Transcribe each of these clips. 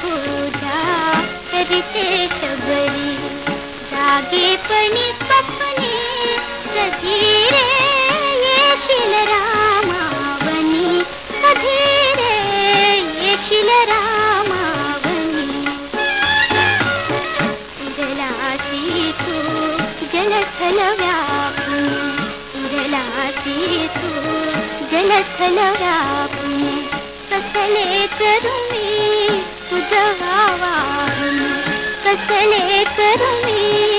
पूजा करीते शबरी। जागे पणी स्वप्ने कधी रे येशील रामावनी कधी रे येशील रामावनी उरलासी तू जलथल व्यापुनी उरलासी तू जलथल व्यापुनी कसले करू तुझा कसले करमी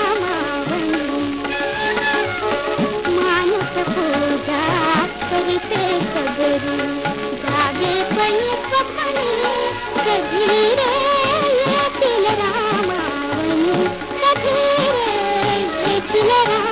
Yeah.